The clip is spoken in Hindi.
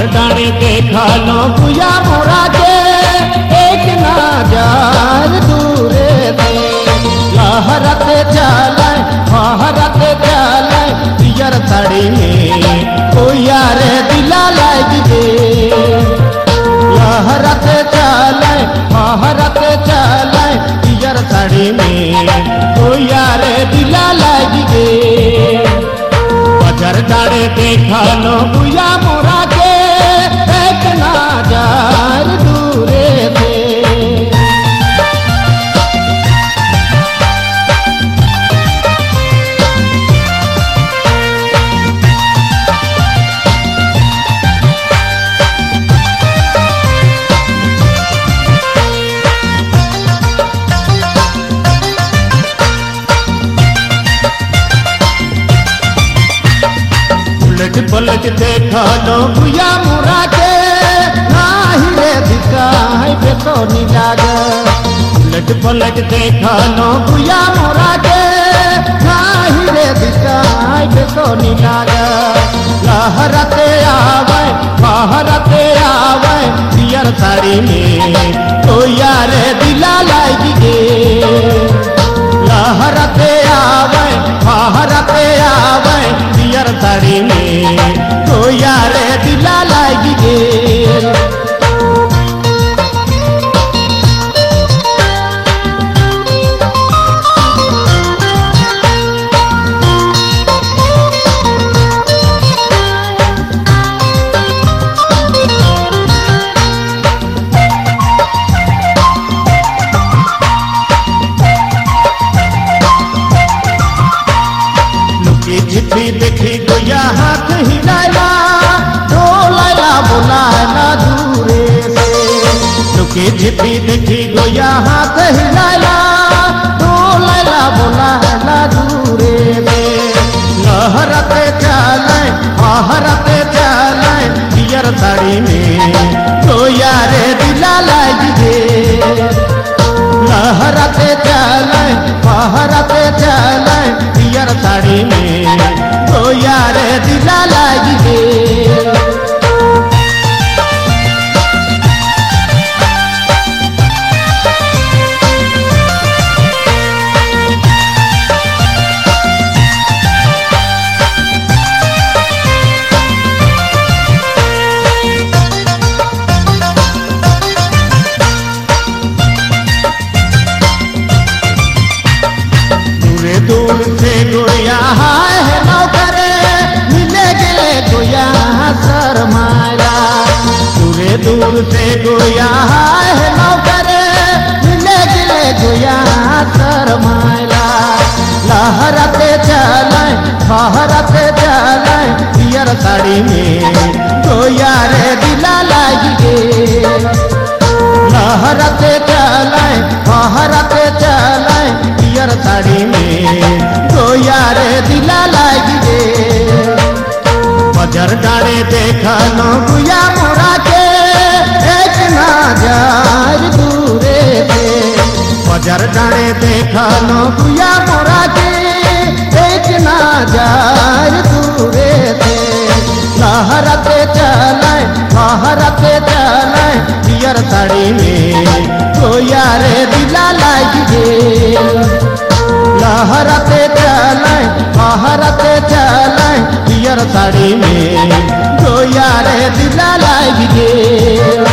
देखा लो बुया मोरा के एक नज़र दूरे थे लहरते चले फहरते चले पियर में कोई यारे दिला लग गे लहरते चले फहरते चले पियर तड़ी कोई यारे दिला लग गे बजर डाड़े देखा लो बुया मोरा उलट पलट देखा लो बुया मुरा के नाही रे दिखाई पे तो नी लाग उलट देखा लो बुया मुरा के नाही रे दिखाई पे तो नी लाग लहरते आवे बहरते आवे पियर साड़ी में। तो यार दिला लागी गे। लुकी छिपी देखी गोया हाथ हिलाला डोलाला बोलाला दूरे से लहरते चले आहरते चले पियर साड़ी में। तो यारे दिला लगी गे लहरते चले फहरते चले दूरे से गोया है नौकरे, मिले गे गोया शर्माला लहरते पियर साड़ी में गोया रे दिला लागी लहरते चले फहरते चले पियर साड़ी में तो यार दिला लागी बजर डाले देखा लो गुया बजर डाले देखा लो गुया मोरा के एक नज़र दूरे थे लहरते चले फहरते चले पियर साड़ी में तो यार दिला लागी गे लहरते चले फहरते चले पियर साड़ी में तो यार दिला गे